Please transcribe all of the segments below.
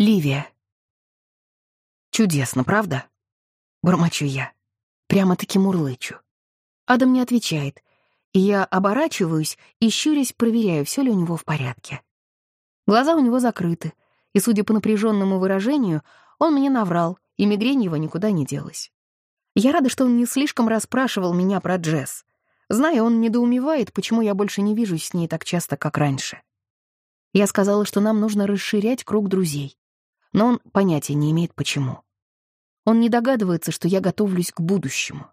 Ливия. Чудесно, правда? Бормочу я. Прямо-таки мурлычу. Адам не отвечает, и я оборачиваюсь и, щурясь, проверяю, все ли у него в порядке. Глаза у него закрыты, и, судя по напряженному выражению, он мне наврал, и мигрень его никуда не делась. Я рада, что он не слишком расспрашивал меня про Джесс. Зная, он недоумевает, почему я больше не вижусь с ней так часто, как раньше. Я сказала, что нам нужно расширять круг друзей но он понятия не имеет, почему. Он не догадывается, что я готовлюсь к будущему.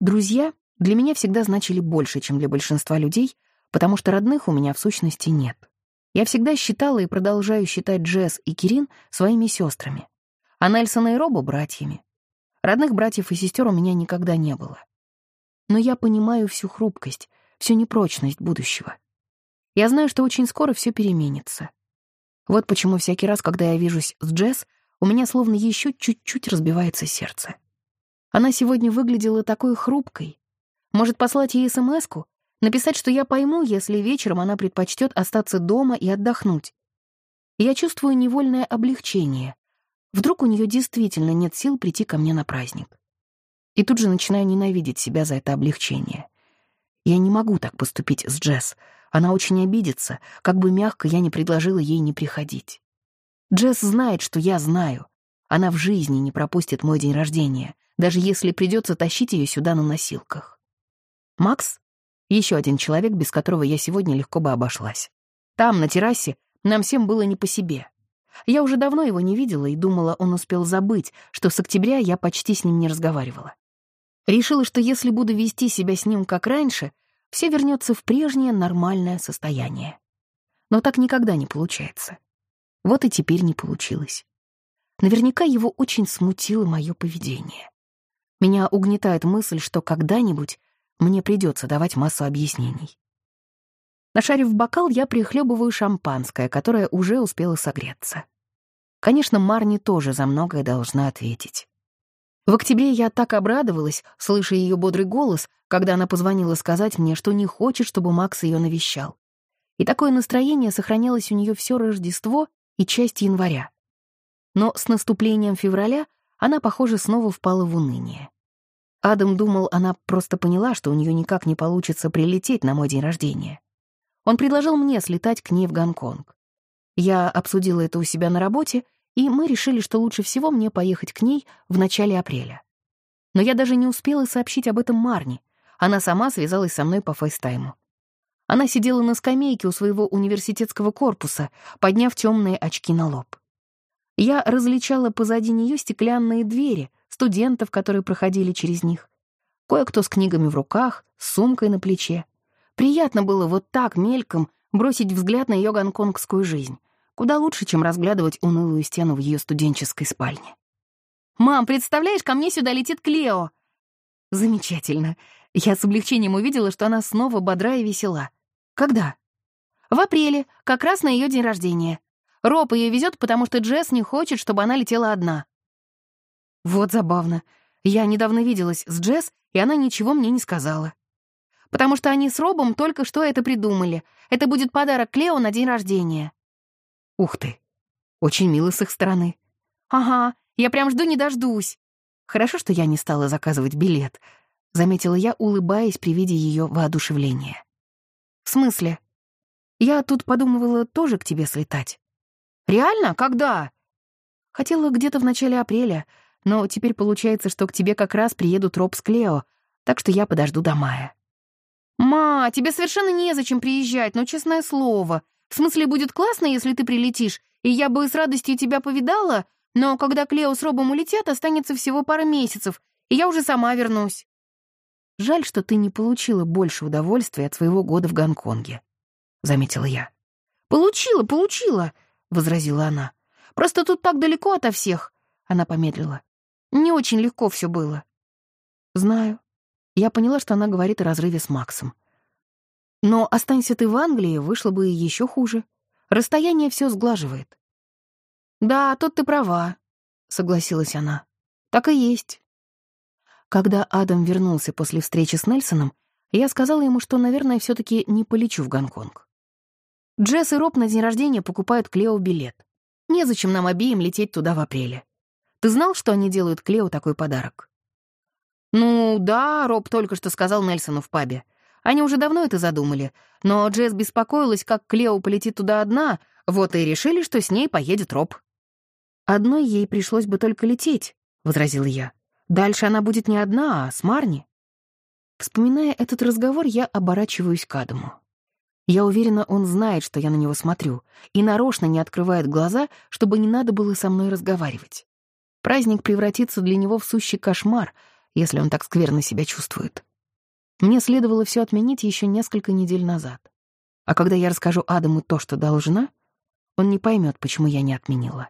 Друзья для меня всегда значили больше, чем для большинства людей, потому что родных у меня в сущности нет. Я всегда считала и продолжаю считать Джесс и Кирин своими сестрами, а Нельсона и Робу — братьями. Родных братьев и сестер у меня никогда не было. Но я понимаю всю хрупкость, всю непрочность будущего. Я знаю, что очень скоро все переменится. Вот почему всякий раз, когда я вижусь с Джесс, у меня словно еще чуть-чуть разбивается сердце. Она сегодня выглядела такой хрупкой. Может, послать ей смс -ку? Написать, что я пойму, если вечером она предпочтет остаться дома и отдохнуть. Я чувствую невольное облегчение. Вдруг у нее действительно нет сил прийти ко мне на праздник. И тут же начинаю ненавидеть себя за это облегчение. Я не могу так поступить с Джесс — она очень обидится, как бы мягко я не предложила ей не приходить. Джесс знает, что я знаю. Она в жизни не пропустит мой день рождения, даже если придется тащить ее сюда на носилках. Макс — еще один человек, без которого я сегодня легко бы обошлась. Там, на террасе, нам всем было не по себе. Я уже давно его не видела и думала, он успел забыть, что с октября я почти с ним не разговаривала. Решила, что если буду вести себя с ним как раньше, все вернется в прежнее нормальное состояние. Но так никогда не получается. Вот и теперь не получилось. Наверняка его очень смутило мое поведение. Меня угнетает мысль, что когда-нибудь мне придется давать массу объяснений. Нашарив бокал, я прихлебываю шампанское, которое уже успело согреться. Конечно, Марни тоже за многое должна ответить. В октябре я так обрадовалась, слыша ее бодрый голос, когда она позвонила сказать мне, что не хочет, чтобы Макс ее навещал. И такое настроение сохранялось у нее все Рождество и часть января. Но с наступлением февраля она, похоже, снова впала в уныние. Адам думал, она просто поняла, что у нее никак не получится прилететь на мой день рождения. Он предложил мне слетать к ней в Гонконг. Я обсудила это у себя на работе, и мы решили, что лучше всего мне поехать к ней в начале апреля. Но я даже не успела сообщить об этом Марни, она сама связалась со мной по фейстайму. Она сидела на скамейке у своего университетского корпуса, подняв темные очки на лоб. Я различала позади нее стеклянные двери, студентов, которые проходили через них. Кое-кто с книгами в руках, с сумкой на плече. Приятно было вот так мельком бросить взгляд на ее гонконгскую жизнь. Куда лучше, чем разглядывать унылую стену в ее студенческой спальне. «Мам, представляешь, ко мне сюда летит Клео!» «Замечательно. Я с облегчением увидела, что она снова бодра и весела. Когда? В апреле, как раз на ее день рождения. Роб ее везет, потому что Джесс не хочет, чтобы она летела одна. Вот забавно. Я недавно виделась с Джесс, и она ничего мне не сказала. Потому что они с Робом только что это придумали. Это будет подарок Клео на день рождения. Ух ты. Очень мило с их стороны. Ага, я прям жду не дождусь. Хорошо, что я не стала заказывать билет. — заметила я, улыбаясь при виде ее воодушевления. «В смысле? Я тут подумывала тоже к тебе слетать». «Реально? Когда?» «Хотела где-то в начале апреля, но теперь получается, что к тебе как раз приедут Роб с Клео, так что я подожду до мая». «Ма, тебе совершенно незачем приезжать, но честное слово. В смысле, будет классно, если ты прилетишь, и я бы с радостью тебя повидала, но когда Клео с Робом улетят, останется всего пара месяцев, и я уже сама вернусь». Жаль, что ты не получила больше удовольствия от своего года в Гонконге», — заметила я. «Получила, получила», — возразила она. «Просто тут так далеко ото всех», — она помедлила. «Не очень легко все было». «Знаю». Я поняла, что она говорит о разрыве с Максом. «Но останься ты в Англии, вышло бы еще хуже. Расстояние все сглаживает». «Да, тут ты права», — согласилась она. «Так и есть. Когда Адам вернулся после встречи с Нельсоном, я сказала ему, что, наверное, все таки не полечу в Гонконг. Джесс и Роб на день рождения покупают Клео билет. Незачем нам обеим лететь туда в апреле. Ты знал, что они делают Клео такой подарок?» «Ну, да, Роб только что сказал Нельсону в пабе. Они уже давно это задумали, но Джесс беспокоилась, как Клео полетит туда одна, вот и решили, что с ней поедет Роб». «Одной ей пришлось бы только лететь», — возразил я. «Дальше она будет не одна, а с Марни». Вспоминая этот разговор, я оборачиваюсь к Адаму. Я уверена, он знает, что я на него смотрю, и нарочно не открывает глаза, чтобы не надо было со мной разговаривать. Праздник превратится для него в сущий кошмар, если он так скверно себя чувствует. Мне следовало все отменить еще несколько недель назад. А когда я расскажу Адаму то, что должна, он не поймет, почему я не отменила.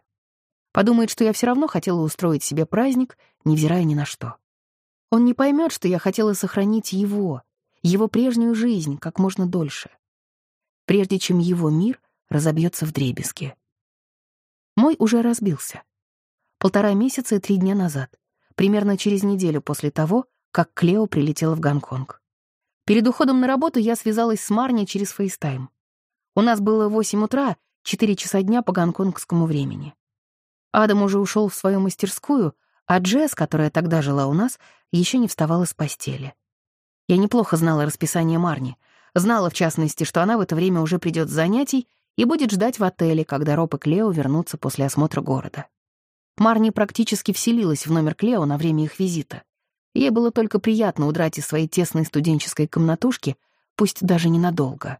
Подумает, что я все равно хотела устроить себе праздник, невзирая ни на что. Он не поймет, что я хотела сохранить его, его прежнюю жизнь как можно дольше прежде чем его мир разобьется в дребезги. Мой уже разбился. Полтора месяца и три дня назад, примерно через неделю после того, как Клео прилетела в Гонконг. Перед уходом на работу я связалась с Марни через FaceTime. У нас было 8 утра, 4 часа дня по гонконгскому времени. Адам уже ушел в свою мастерскую, а Джесс, которая тогда жила у нас, еще не вставала с постели. Я неплохо знала расписание Марни — Знала, в частности, что она в это время уже придет с занятий и будет ждать в отеле, когда Роб и Клео вернутся после осмотра города. Марни практически вселилась в номер Клео на время их визита. Ей было только приятно удрать из своей тесной студенческой комнатушки, пусть даже ненадолго.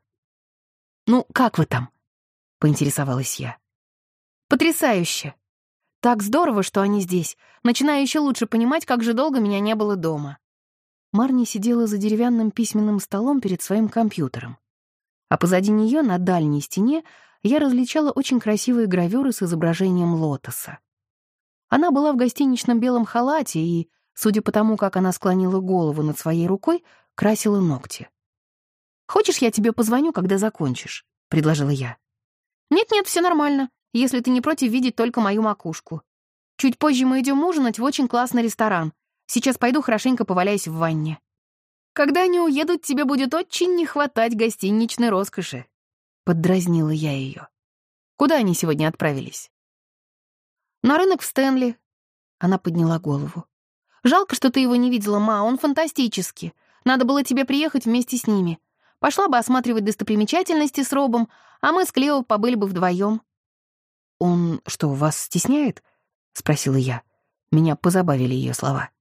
«Ну, как вы там?» — поинтересовалась я. «Потрясающе! Так здорово, что они здесь. Начинаю еще лучше понимать, как же долго меня не было дома. Марни сидела за деревянным письменным столом перед своим компьютером. А позади нее, на дальней стене, я различала очень красивые гравюры с изображением лотоса. Она была в гостиничном белом халате и, судя по тому, как она склонила голову над своей рукой, красила ногти. «Хочешь, я тебе позвоню, когда закончишь?» — предложила я. «Нет-нет, все нормально, если ты не против видеть только мою макушку. Чуть позже мы идем ужинать в очень классный ресторан. Сейчас пойду хорошенько поваляюсь в ванне. Когда они уедут, тебе будет очень не хватать гостиничной роскоши. Поддразнила я ее. Куда они сегодня отправились? На рынок в Стэнли. Она подняла голову. Жалко, что ты его не видела, ма, он фантастический. Надо было тебе приехать вместе с ними. Пошла бы осматривать достопримечательности с Робом, а мы с Клео побыли бы вдвоем. «Он что, вас стесняет?» — спросила я. Меня позабавили ее слова.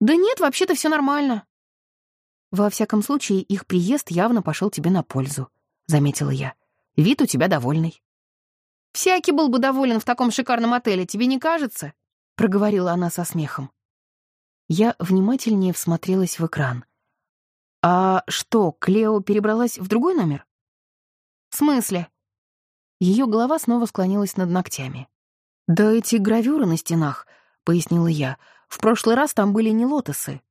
«Да нет, вообще-то все нормально». «Во всяком случае, их приезд явно пошел тебе на пользу», — заметила я. «Вид у тебя довольный». «Всякий был бы доволен в таком шикарном отеле, тебе не кажется?» — проговорила она со смехом. Я внимательнее всмотрелась в экран. «А что, Клео перебралась в другой номер?» «В смысле?» Ее голова снова склонилась над ногтями. «Да эти гравюры на стенах», — пояснила я, в прошлый раз там были не лотосы».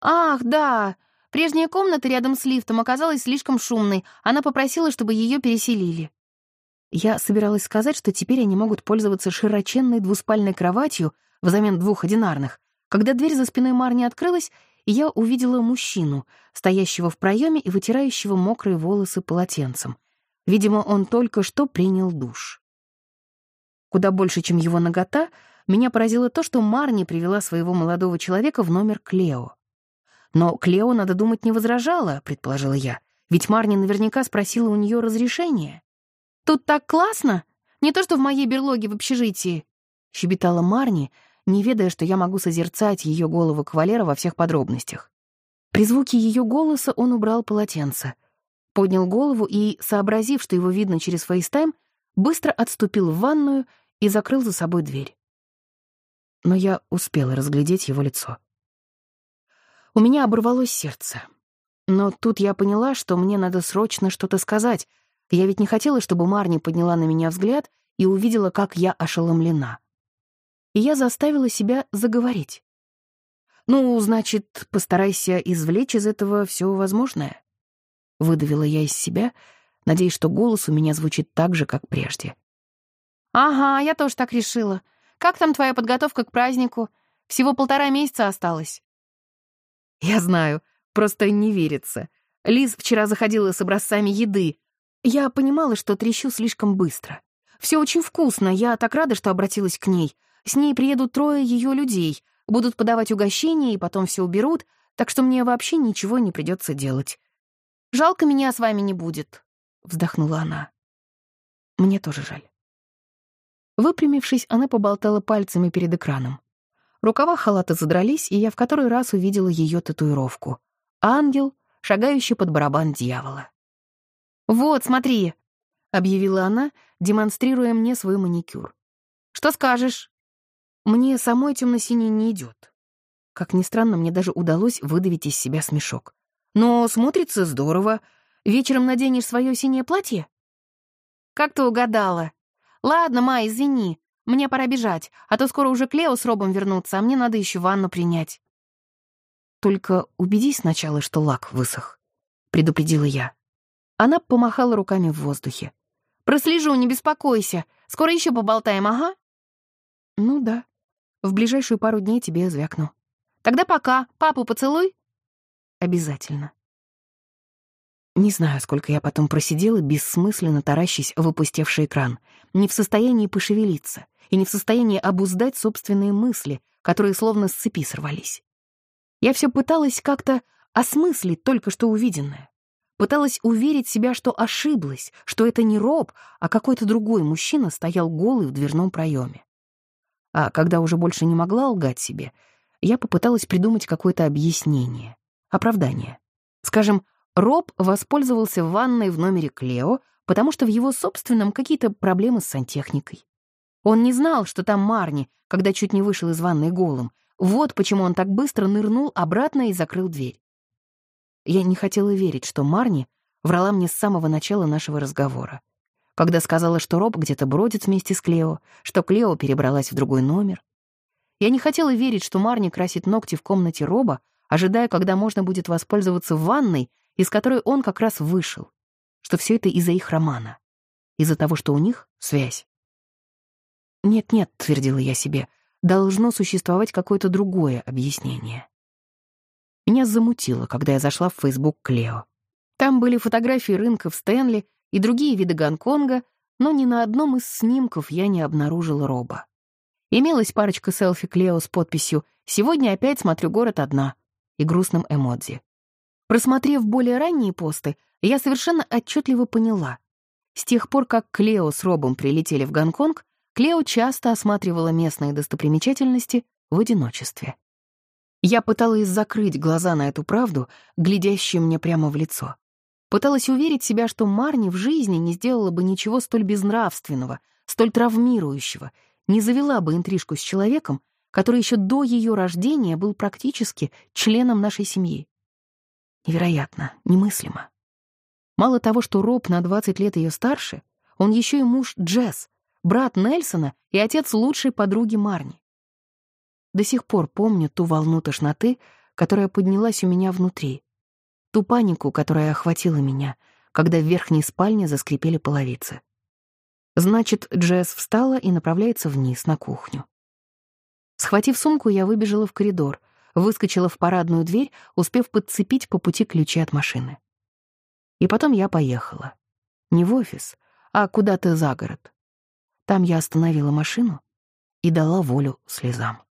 «Ах, да! Прежняя комната рядом с лифтом оказалась слишком шумной. Она попросила, чтобы ее переселили». Я собиралась сказать, что теперь они могут пользоваться широченной двуспальной кроватью взамен двух одинарных, когда дверь за спиной Марни открылась, я увидела мужчину, стоящего в проеме и вытирающего мокрые волосы полотенцем. Видимо, он только что принял душ. Куда больше, чем его нагота — меня поразило то, что Марни привела своего молодого человека в номер Клео. Но Клео, надо думать, не возражала, предположила я, ведь Марни наверняка спросила у нее разрешения. «Тут так классно! Не то что в моей берлоге в общежитии!» — щебетала Марни, не ведая, что я могу созерцать ее голого кавалера во всех подробностях. При звуке ее голоса он убрал полотенце, поднял голову и, сообразив, что его видно через FaceTime, быстро отступил в ванную и закрыл за собой дверь но я успела разглядеть его лицо. У меня оборвалось сердце. Но тут я поняла, что мне надо срочно что-то сказать. Я ведь не хотела, чтобы Марни подняла на меня взгляд и увидела, как я ошеломлена. И я заставила себя заговорить. «Ну, значит, постарайся извлечь из этого все возможное». Выдавила я из себя, надеясь, что голос у меня звучит так же, как прежде. «Ага, я тоже так решила. Как там твоя подготовка к празднику? Всего полтора месяца осталось». «Я знаю, просто не верится. Лиз вчера заходила с образцами еды. Я понимала, что трещу слишком быстро. Все очень вкусно, я так рада, что обратилась к ней. С ней приедут трое ее людей, будут подавать угощения и потом все уберут, так что мне вообще ничего не придется делать. Жалко меня с вами не будет», — вздохнула она. Мне тоже жаль. Выпрямившись, она поболтала пальцами перед экраном. Рукава халата задрались, и я в который раз увидела ее татуировку. Ангел, шагающий под барабан дьявола. «Вот, смотри!» — объявила она, демонстрируя мне свой маникюр. «Что скажешь?» Мне самой темно-синий не идет. Как ни странно, мне даже удалось выдавить из себя смешок. Но смотрится здорово. Вечером наденешь свое синее платье? Как ты угадала? Ладно, Ма, извини. Мне пора бежать, а то скоро уже Клео с Робом вернутся, а мне надо еще ванну принять. Только убедись сначала, что лак высох, предупредила я. Она помахала руками в воздухе. Прослежу, не беспокойся. Скоро еще поболтаем, ага? Ну да. В ближайшую пару дней тебе звякну. Тогда пока. Папу поцелуй. Обязательно. Не знаю, сколько я потом просидела, бессмысленно таращись в опустевший экран, не в состоянии пошевелиться и не в состоянии обуздать собственные мысли, которые словно с цепи сорвались. Я все пыталась как-то осмыслить только что увиденное. Пыталась уверить себя, что ошиблась, что это не Роб, а какой-то другой мужчина стоял голый в дверном проеме. А когда уже больше не могла лгать себе, я попыталась придумать какое-то объяснение. Оправдание. Скажем, Роб воспользовался ванной в номере Клео, потому что в его собственном какие-то проблемы с сантехникой. Он не знал, что там Марни, когда чуть не вышел из ванной голым. Вот почему он так быстро нырнул обратно и закрыл дверь. Я не хотела верить, что Марни врала мне с самого начала нашего разговора. Когда сказала, что Роб где-то бродит вместе с Клео, что Клео перебралась в другой номер. Я не хотела верить, что Марни красит ногти в комнате Роба, ожидая, когда можно будет воспользоваться ванной, из которой он как раз вышел, что все это из-за их романа, из-за того, что у них связь. «Нет-нет», — твердила я себе, — «должно существовать какое-то другое объяснение». Меня замутило, когда я зашла в Facebook Клео. Там были фотографии рынка в Стэнли и другие виды Гонконга, но ни на одном из снимков я не обнаружила Роба. Имелась парочка селфи Клео с подписью «Сегодня опять смотрю город одна», и грустным эмодзи. Просмотрев более ранние посты, я совершенно отчетливо поняла. С тех пор, как Клео с Робом прилетели в Гонконг, Клео часто осматривала местные достопримечательности в одиночестве. Я пыталась закрыть глаза на эту правду, глядящую мне прямо в лицо. Пыталась уверить себя, что Марни в жизни не сделала бы ничего столь безнравственного, столь травмирующего, не завела бы интрижку с человеком, который еще до ее рождения был практически членом нашей семьи. Невероятно, немыслимо. Мало того, что Роб на 20 лет ее старше, он еще и муж Джесс, брат Нельсона и отец лучшей подруги Марни. До сих пор помню ту волну тошноты, которая поднялась у меня внутри, ту панику, которая охватила меня, когда в верхней спальне заскрипели половицы. Значит, Джесс встала и направляется вниз, на кухню. Схватив сумку, я выбежала в коридор, выскочила в парадную дверь, успев подцепить по пути ключи от машины. И потом я поехала. Не в офис, а куда-то за город. Там я остановила машину и дала волю слезам.